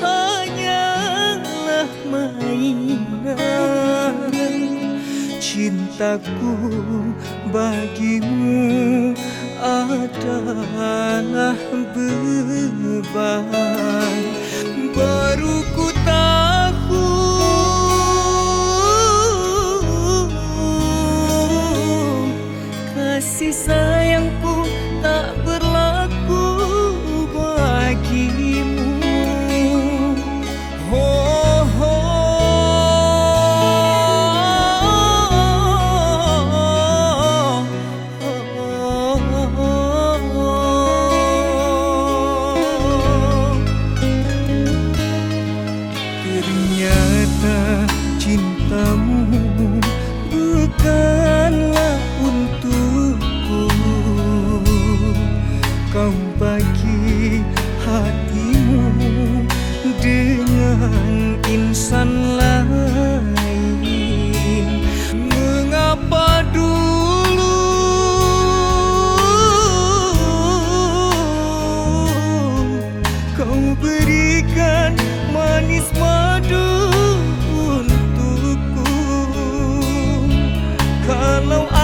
hanyalah mainan. Cintaku bagimu adalah beban. Baru ku tahu kasih sayang Ternyata cintamu bukan kalau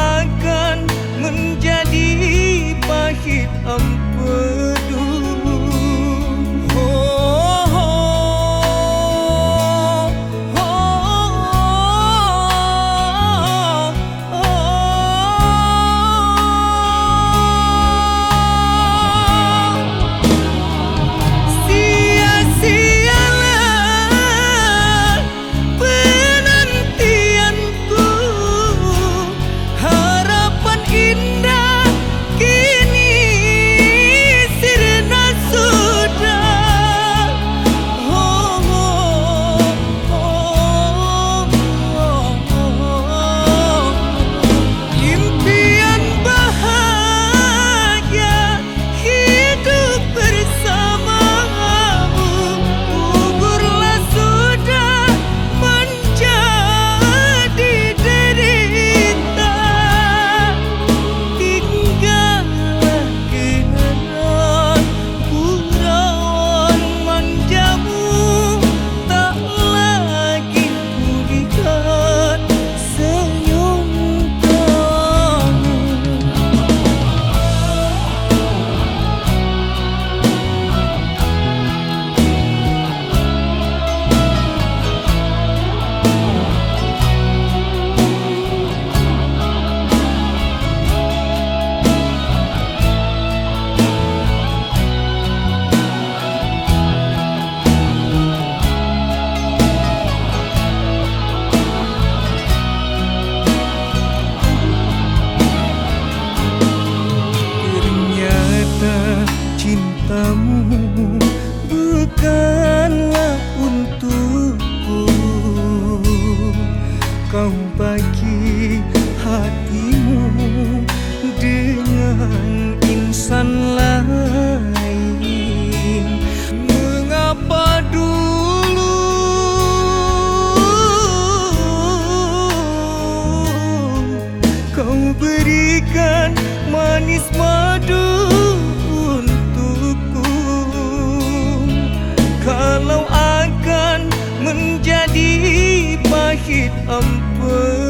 kau bagi hati. sakit ampun.